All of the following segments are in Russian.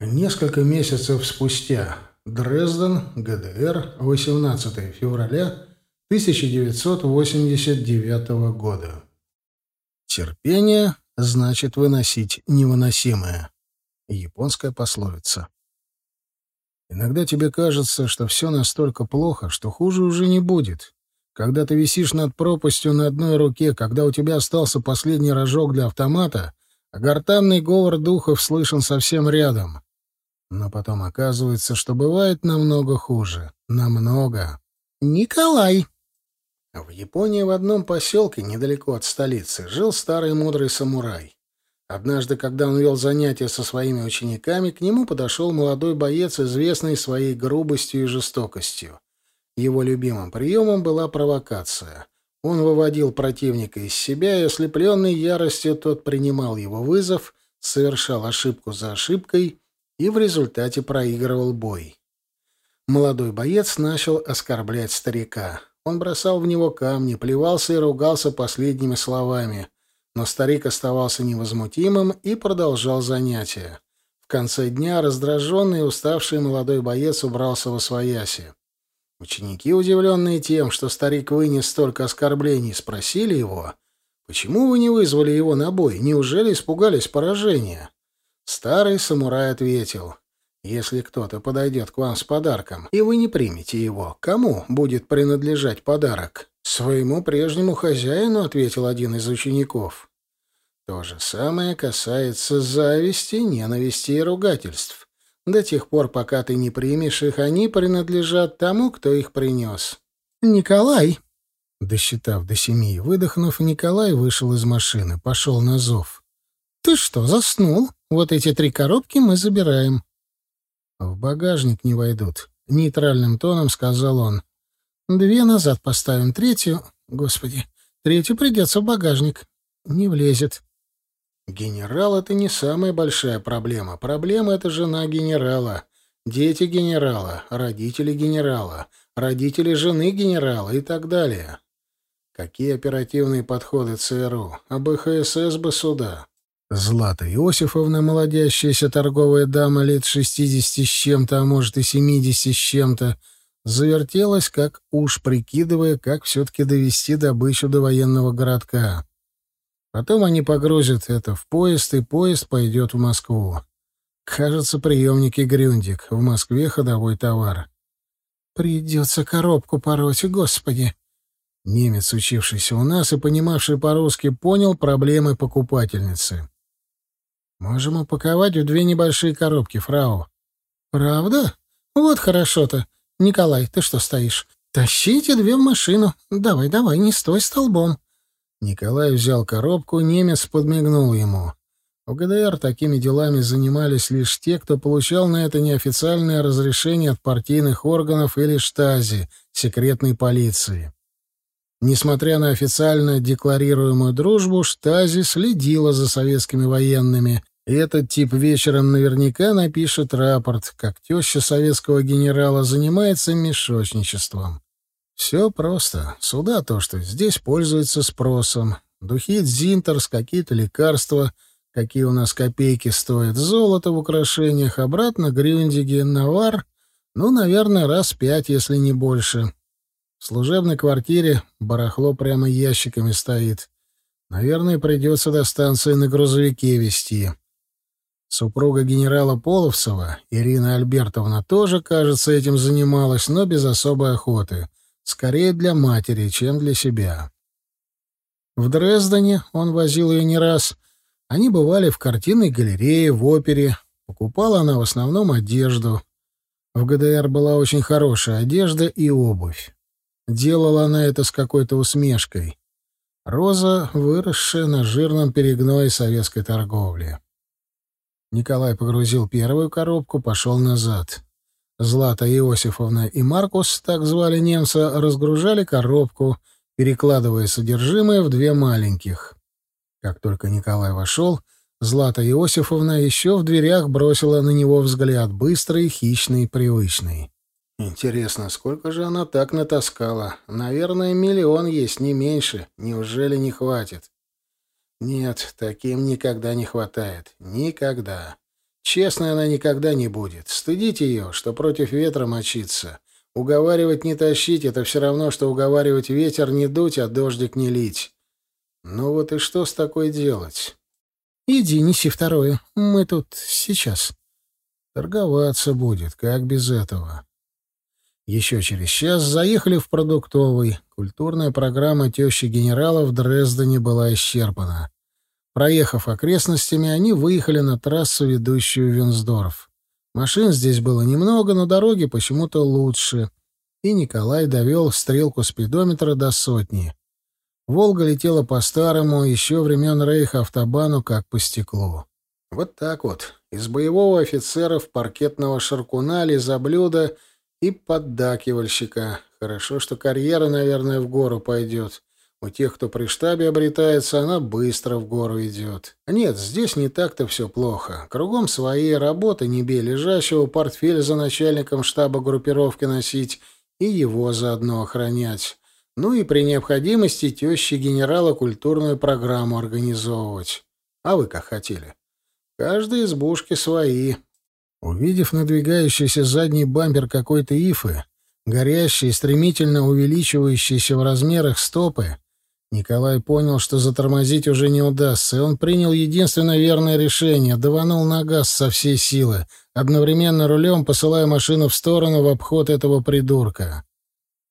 Несколько месяцев спустя. Дрезден, ГДР, 18 февраля 1989 года. Терпение значит выносить невыносимое. Японская пословица. Иногда тебе кажется, что все настолько плохо, что хуже уже не будет. Когда ты висишь над пропастью на одной руке, когда у тебя остался последний рожок для автомата, а гортанный говор духов слышен совсем рядом. Но потом оказывается, что бывает намного хуже. Намного. Николай. В Японии в одном поселке, недалеко от столицы, жил старый мудрый самурай. Однажды, когда он вел занятия со своими учениками, к нему подошел молодой боец, известный своей грубостью и жестокостью. Его любимым приемом была провокация. Он выводил противника из себя, и ослепленный яростью тот принимал его вызов, совершал ошибку за ошибкой и в результате проигрывал бой. Молодой боец начал оскорблять старика. Он бросал в него камни, плевался и ругался последними словами. Но старик оставался невозмутимым и продолжал занятия. В конце дня раздраженный и уставший молодой боец убрался во свояси. Ученики, удивленные тем, что старик вынес столько оскорблений, спросили его, «Почему вы не вызвали его на бой? Неужели испугались поражения?» Старый самурай ответил, «Если кто-то подойдет к вам с подарком, и вы не примете его, кому будет принадлежать подарок?» «Своему прежнему хозяину», — ответил один из учеников. То же самое касается зависти, ненависти и ругательств. До тех пор, пока ты не примешь их, они принадлежат тому, кто их принес. «Николай!» Досчитав до семи выдохнув, Николай вышел из машины, пошел на зов. «Ты что, заснул? Вот эти три коробки мы забираем». «В багажник не войдут», — нейтральным тоном сказал он. «Две назад поставим, третью... Господи, третью придется в багажник. Не влезет». «Генерал — это не самая большая проблема. Проблема — это жена генерала, дети генерала, родители генерала, родители жены генерала и так далее. Какие оперативные подходы ЦРУ? А БХСС бы сюда. Злата Иосифовна, молодящаяся торговая дама лет шестидесяти с чем-то, а может и семидесяти с чем-то, завертелась, как уж прикидывая, как все-таки довести добычу до военного городка. Потом они погрузят это в поезд, и поезд пойдет в Москву. Кажется, приемники Грюндик. В Москве ходовой товар. Придется коробку пороть, господи. Немец, учившийся у нас и понимавший по-русски, понял проблемы покупательницы. Можем упаковать в две небольшие коробки, фрау. Правда? Вот хорошо-то. Николай, ты что стоишь? Тащите две в машину. Давай, давай, не стой столбом. Николай взял коробку, немец подмигнул ему. В ГДР такими делами занимались лишь те, кто получал на это неофициальное разрешение от партийных органов или штази, секретной полиции. Несмотря на официально декларируемую дружбу, Штази следила за советскими военными, и этот тип вечером наверняка напишет рапорт, как теща советского генерала занимается мешочничеством. Все просто. Сюда то, что здесь пользуется спросом. Духи Дзинтерс, какие-то лекарства, какие у нас копейки стоят, золото в украшениях, обратно грюндиги, навар, ну, наверное, раз пять, если не больше. В служебной квартире барахло прямо ящиками стоит. Наверное, придется до станции на грузовике везти. Супруга генерала Половцева, Ирина Альбертовна, тоже, кажется, этим занималась, но без особой охоты. Скорее для матери, чем для себя. В Дрездене он возил ее не раз. Они бывали в картинной галерее, в опере. Покупала она в основном одежду. В ГДР была очень хорошая одежда и обувь. Делала она это с какой-то усмешкой. Роза, выросшая на жирном перегное советской торговли. Николай погрузил первую коробку, пошел назад. Злата Иосифовна и Маркус, так звали немца, разгружали коробку, перекладывая содержимое в две маленьких. Как только Николай вошел, Злата Иосифовна еще в дверях бросила на него взгляд, быстрый, хищный, привычный. Интересно, сколько же она так натаскала? Наверное, миллион есть, не меньше. Неужели не хватит? Нет, таким никогда не хватает. Никогда. Честной она никогда не будет. Стыдить ее, что против ветра мочиться. Уговаривать не тащить — это все равно, что уговаривать ветер не дуть, а дождик не лить. Ну вот и что с такой делать? Иди, неси второе. Мы тут сейчас. Торговаться будет, как без этого. Еще через час заехали в продуктовый. Культурная программа тещи генерала в Дрездене была исчерпана. Проехав окрестностями, они выехали на трассу, ведущую в Винсдорф. Машин здесь было немного, но дороги почему-то лучше. И Николай довел стрелку спидометра до сотни. «Волга» летела по-старому, еще времен Рейха автобану, как по стеклу. Вот так вот. Из боевого офицера в паркетного шаркуна, лизоблюда — и поддакивальщика. Хорошо, что карьера, наверное, в гору пойдет. У тех, кто при штабе обретается, она быстро в гору идет. Нет, здесь не так-то все плохо. Кругом своей работы не бей лежащего, портфель за начальником штаба группировки носить и его заодно охранять. Ну и при необходимости тещи генерала культурную программу организовывать. А вы как хотели? Каждой избушки свои. Увидев надвигающийся задний бампер какой-то ифы, горящие, стремительно увеличивающиеся в размерах стопы, Николай понял, что затормозить уже не удастся, и он принял единственно верное решение — даванул на газ со всей силы, одновременно рулем посылая машину в сторону в обход этого придурка.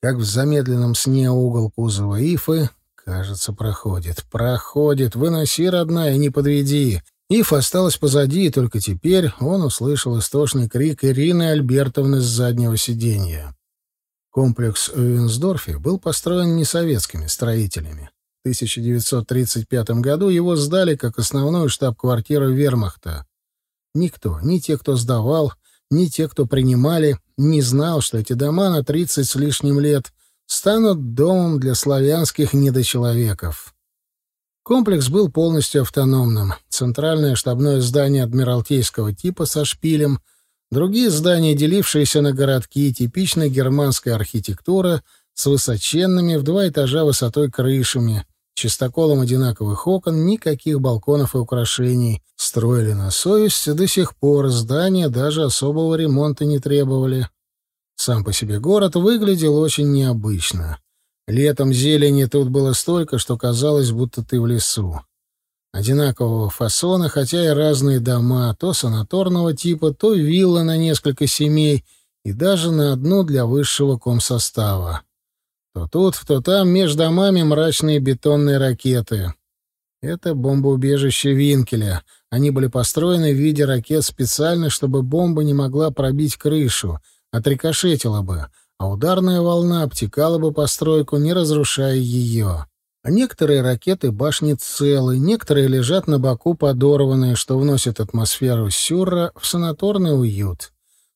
Как в замедленном сне угол кузова Ифы, кажется, проходит. Проходит. Выноси, родная, не подведи. Ив осталась позади, и только теперь он услышал истошный крик Ирины Альбертовны с заднего сиденья. Комплекс в Винсдорфе был построен не советскими строителями. В 1935 году его сдали как основную штаб-квартиру вермахта. Никто, ни те, кто сдавал, ни те, кто принимали, не знал, что эти дома на 30 с лишним лет станут домом для славянских недочеловеков. Комплекс был полностью автономным. Центральное штабное здание адмиралтейского типа со шпилем, другие здания, делившиеся на городки, типичная германская архитектура с высоченными в два этажа высотой крышами, чистоколом одинаковых окон, никаких балконов и украшений. Строили на совесть до сих пор, здания даже особого ремонта не требовали. Сам по себе город выглядел очень необычно. Летом зелени тут было столько, что казалось, будто ты в лесу. Одинакового фасона, хотя и разные дома, то санаторного типа, то вилла на несколько семей и даже на одну для высшего комсостава. То тут, то там между домами мрачные бетонные ракеты. Это бомбоубежище Винкеля. Они были построены в виде ракет специально, чтобы бомба не могла пробить крышу, отрикошетила бы — а ударная волна обтекала бы постройку, не разрушая ее. А некоторые ракеты башни целы, некоторые лежат на боку подорванные, что вносит атмосферу сюрра в санаторный уют.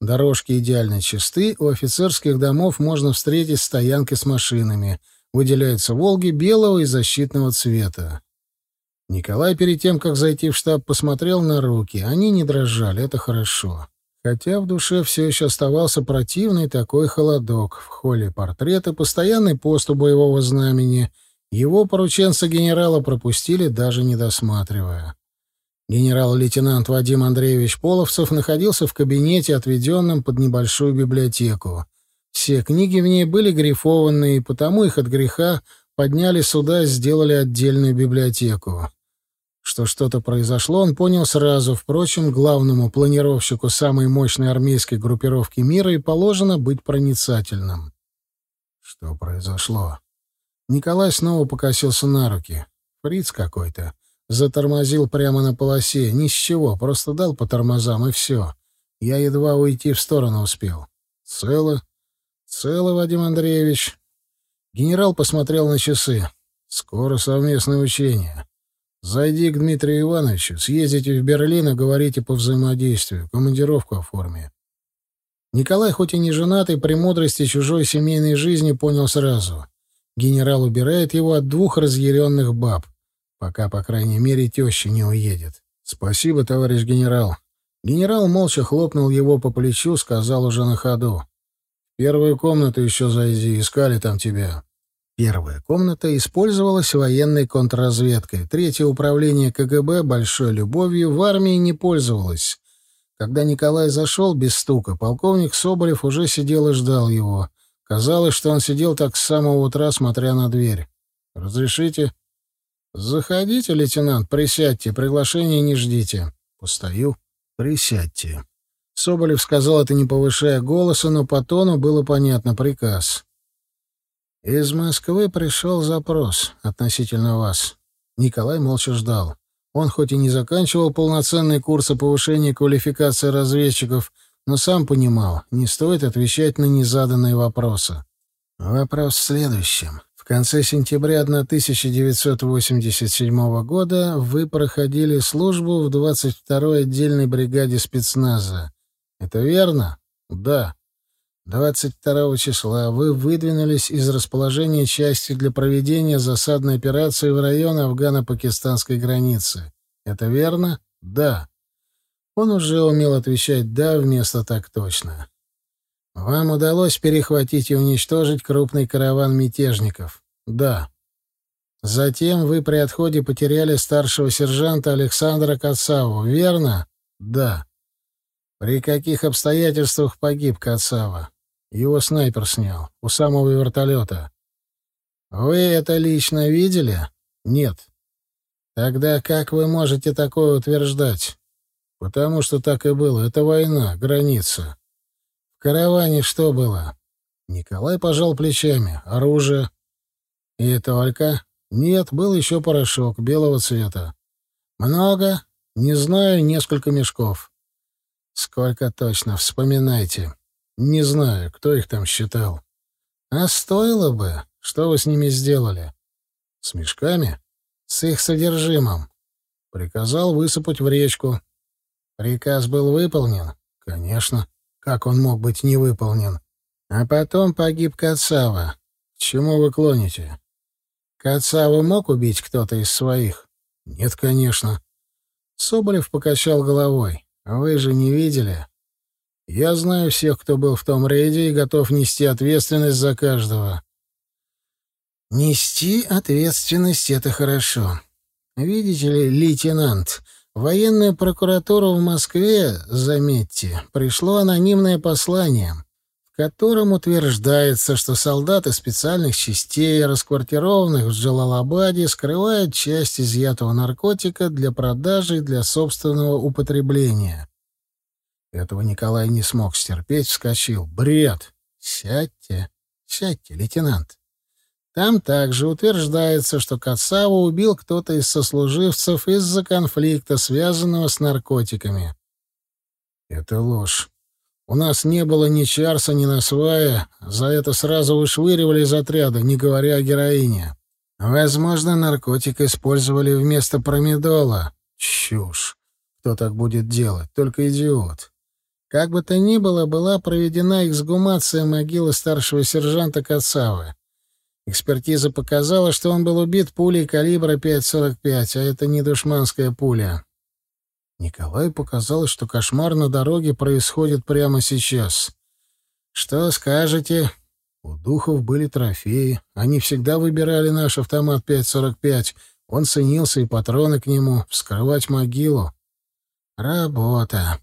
Дорожки идеально чисты, у офицерских домов можно встретить стоянки с машинами. Выделяются «Волги» белого и защитного цвета. Николай перед тем, как зайти в штаб, посмотрел на руки. Они не дрожали, это хорошо. Хотя в душе все еще оставался противный такой холодок. В холле портреты, постоянный пост у боевого знамени. Его порученца генерала пропустили, даже не досматривая. Генерал-лейтенант Вадим Андреевич Половцев находился в кабинете, отведенном под небольшую библиотеку. Все книги в ней были грифованные, и потому их от греха подняли сюда и сделали отдельную библиотеку. Что что-то произошло, он понял сразу. Впрочем, главному планировщику самой мощной армейской группировки мира и положено быть проницательным. Что произошло? Николай снова покосился на руки. Фриц какой-то. Затормозил прямо на полосе. Ни с чего, просто дал по тормозам, и все. Я едва уйти в сторону успел. Цело? Цело, Вадим Андреевич. Генерал посмотрел на часы. Скоро совместное учение. Зайди к Дмитрию Ивановичу, съездите в Берлин и говорите по взаимодействию, командировку оформи. Николай, хоть и не женатый, при мудрости чужой семейной жизни понял сразу. Генерал убирает его от двух разъяренных баб, пока, по крайней мере, теща не уедет. «Спасибо, товарищ генерал». Генерал молча хлопнул его по плечу, сказал уже на ходу. «В первую комнату еще зайди, искали там тебя». Первая комната использовалась военной контрразведкой. Третье управление КГБ большой любовью в армии не пользовалось. Когда Николай зашел без стука, полковник Соболев уже сидел и ждал его. Казалось, что он сидел так с самого утра, смотря на дверь. «Разрешите?» «Заходите, лейтенант, присядьте, приглашения не ждите». «Постою». «Присядьте». Соболев сказал это, не повышая голоса, но по тону было понятно приказ. «Из Москвы пришел запрос относительно вас». Николай молча ждал. Он хоть и не заканчивал полноценный курс повышения квалификации разведчиков, но сам понимал, не стоит отвечать на незаданные вопросы. Вопрос в следующем. В конце сентября 1987 года вы проходили службу в 22-й отдельной бригаде спецназа. Это верно? Да. 22 числа вы выдвинулись из расположения части для проведения засадной операции в район афгано-пакистанской границы. Это верно? Да. Он уже умел отвечать «да» вместо «так точно». Вам удалось перехватить и уничтожить крупный караван мятежников? Да. Затем вы при отходе потеряли старшего сержанта Александра Кацаву, верно? Да. При каких обстоятельствах погиб Кацава? Его снайпер снял, у самого вертолета. Вы это лично видели? Нет. Тогда как вы можете такое утверждать? Потому что так и было. Это война, граница. В караване что было? Николай пожал плечами. Оружие. И это Олька? Нет, был еще порошок белого цвета. Много? Не знаю, несколько мешков. Сколько точно, вспоминайте. Не знаю, кто их там считал. А стоило бы. Что вы с ними сделали? С мешками? С их содержимым. Приказал высыпать в речку. Приказ был выполнен? Конечно. Как он мог быть не выполнен? А потом погиб Кацава. К чему вы клоните? Кацава мог убить кто-то из своих? Нет, конечно. Соболев покачал головой. Вы же не видели? Я знаю всех, кто был в том рейде, и готов нести ответственность за каждого. Нести ответственность — это хорошо. Видите ли, лейтенант, военная прокуратура в Москве, заметьте, пришло анонимное послание, котором утверждается, что солдаты специальных частей, расквартированных в Джалалабаде, скрывают часть изъятого наркотика для продажи и для собственного употребления. Этого Николай не смог стерпеть, вскочил. «Бред! Сядьте, сядьте, лейтенант!» Там также утверждается, что Кацаву убил кто-то из сослуживцев из-за конфликта, связанного с наркотиками. Это ложь. У нас не было ни Чарса, ни Насвая. За это сразу вышвыривали из отряда, не говоря о героине. Возможно, наркотик использовали вместо промедола. Чушь. Кто так будет делать? Только идиот. Как бы то ни было, была проведена эксгумация могилы старшего сержанта Кацавы. Экспертиза показала, что он был убит пулей калибра 5,45, а это не душманская пуля. Николаю показалось, что кошмар на дороге происходит прямо сейчас. «Что скажете?» У духов были трофеи. Они всегда выбирали наш автомат 5.45. Он ценился, и патроны к нему. Вскрывать могилу. Работа.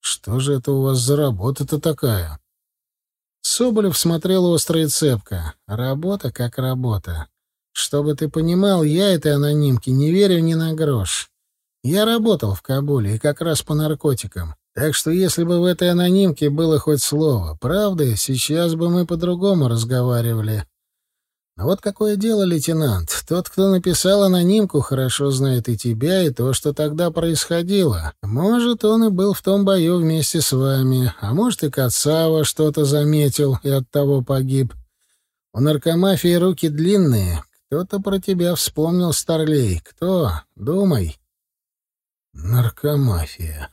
Что же это у вас за работа-то такая? Соболев смотрел остро и цепко. Работа как работа. Чтобы ты понимал, я этой анонимке не верю ни на грош. Я работал в Кабуле и как раз по наркотикам. Так что если бы в этой анонимке было хоть слово правды, сейчас бы мы по-другому разговаривали. А вот какое дело, лейтенант. Тот, кто написал анонимку, хорошо знает и тебя, и то, что тогда происходило. Может, он и был в том бою вместе с вами, а может, и Кацава что-то заметил и оттого погиб. У наркомафии руки длинные. Кто-то про тебя вспомнил, Старлей. Кто? Думай. Наркомафия.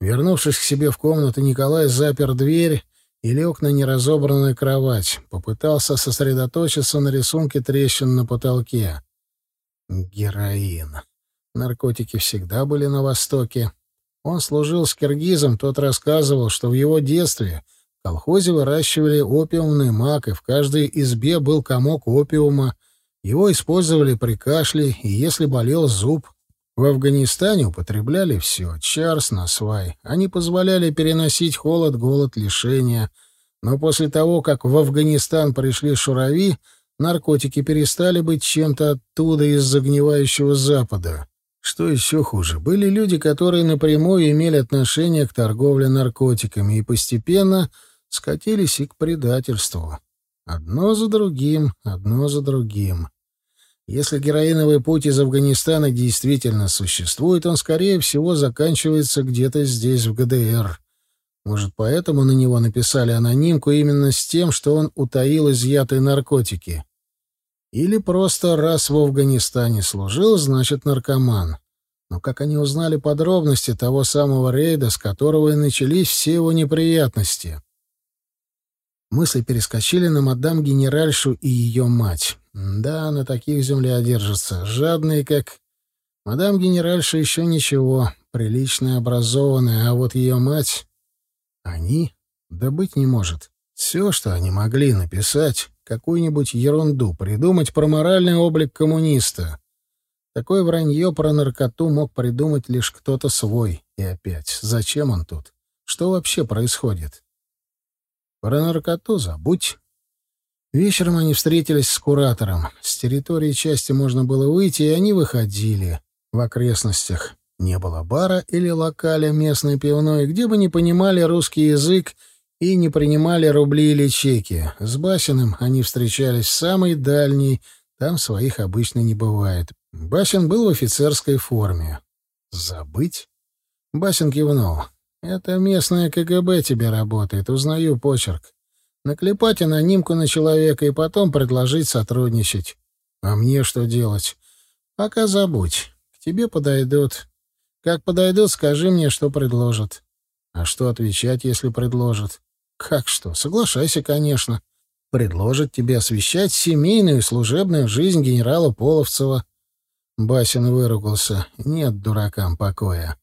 Вернувшись к себе в комнату, Николай запер дверь и лег на неразобранную кровать. Попытался сосредоточиться на рисунке трещин на потолке. Героин. Наркотики всегда были на Востоке. Он служил с киргизом, тот рассказывал, что в его детстве в колхозе выращивали опиумный мак, и в каждой избе был комок опиума. Его использовали при кашле, и если болел зуб. В Афганистане употребляли все — чарс на свай. Они позволяли переносить холод, голод, лишения. Но после того, как в Афганистан пришли шурави, наркотики перестали быть чем-то оттуда из загнивающего Запада. Что еще хуже, были люди, которые напрямую имели отношение к торговле наркотиками и постепенно скатились и к предательству. Одно за другим, одно за другим. Если героиновый путь из Афганистана действительно существует, он, скорее всего, заканчивается где-то здесь, в ГДР. Может, поэтому на него написали анонимку именно с тем, что он утаил изъятые наркотики. Или просто раз в Афганистане служил, значит, наркоман. Но как они узнали подробности того самого рейда, с которого и начались все его неприятности? Мысли перескочили на мадам-генеральшу и ее мать. Да, на таких земля держится. Жадные, как... Мадам-генеральша еще ничего, приличная, образованная, а вот ее мать... Они? Да быть не может. Все, что они могли написать, какую-нибудь ерунду, придумать про моральный облик коммуниста. Такое вранье про наркоту мог придумать лишь кто-то свой. И опять, зачем он тут? Что вообще происходит? Про наркоту забудь. Вечером они встретились с куратором. С территории части можно было выйти, и они выходили. В окрестностях не было бара или локаля местной пивной, где бы не понимали русский язык и не принимали рубли или чеки. С Басиным они встречались в самой дальней, там своих обычно не бывает. Басин был в офицерской форме. «Забыть?» Басин кивнул. Это местное КГБ тебе работает, узнаю почерк. Наклепать анонимку на человека и потом предложить сотрудничать. А мне что делать? Пока забудь. К тебе подойдут. Как подойдут, скажи мне, что предложат. А что отвечать, если предложат? Как что? Соглашайся, конечно. Предложат тебе освещать семейную и служебную жизнь генерала Половцева. Басин выругался. Нет дуракам покоя.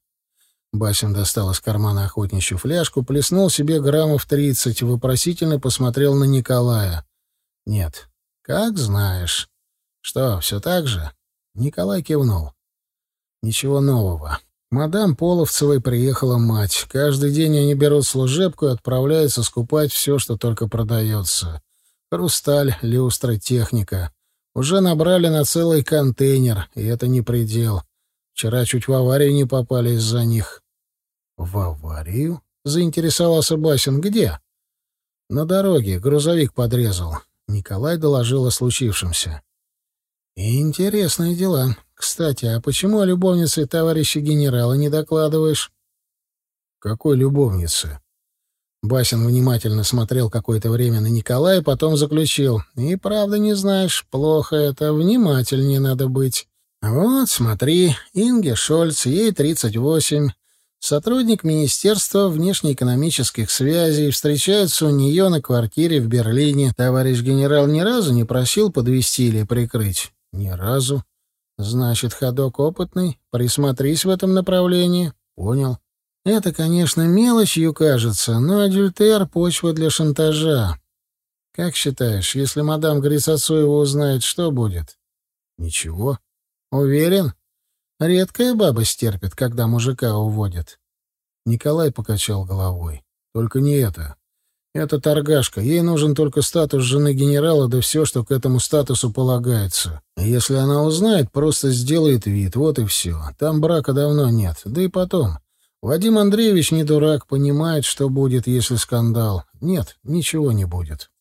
Басин достал из кармана охотничью фляжку, плеснул себе граммов тридцать, вопросительно посмотрел на Николая. «Нет. Как знаешь. Что, все так же?» Николай кивнул. «Ничего нового. Мадам Половцевой приехала мать. Каждый день они берут служебку и отправляются скупать все, что только продается. Хрусталь, люстры, техника. Уже набрали на целый контейнер, и это не предел. Вчера чуть в аварию не попали из-за них. «В аварию?» — заинтересовался Басин. «Где?» «На дороге. Грузовик подрезал». Николай доложил о случившемся. «Интересные дела. Кстати, а почему о любовнице товарища генерала не докладываешь?» «Какой любовнице?» Басин внимательно смотрел какое-то время на Николая, потом заключил. «И правда не знаешь, плохо это, внимательнее надо быть. Вот, смотри, Инге Шольц, ей тридцать восемь, Сотрудник Министерства внешнеэкономических связей встречается у нее на квартире в Берлине. Товарищ генерал ни разу не просил подвести или прикрыть? Ни разу. Значит, ходок опытный. Присмотрись в этом направлении. Понял. Это, конечно, мелочью кажется, но адюльтер — почва для шантажа. Как считаешь, если мадам Грицацуева узнает, что будет? Ничего. Уверен? Редкая баба стерпит, когда мужика уводят. Николай покачал головой. Только не это. Это торгашка. Ей нужен только статус жены генерала, да все, что к этому статусу полагается. Если она узнает, просто сделает вид. Вот и все. Там брака давно нет. Да и потом. Вадим Андреевич не дурак, понимает, что будет, если скандал. Нет, ничего не будет.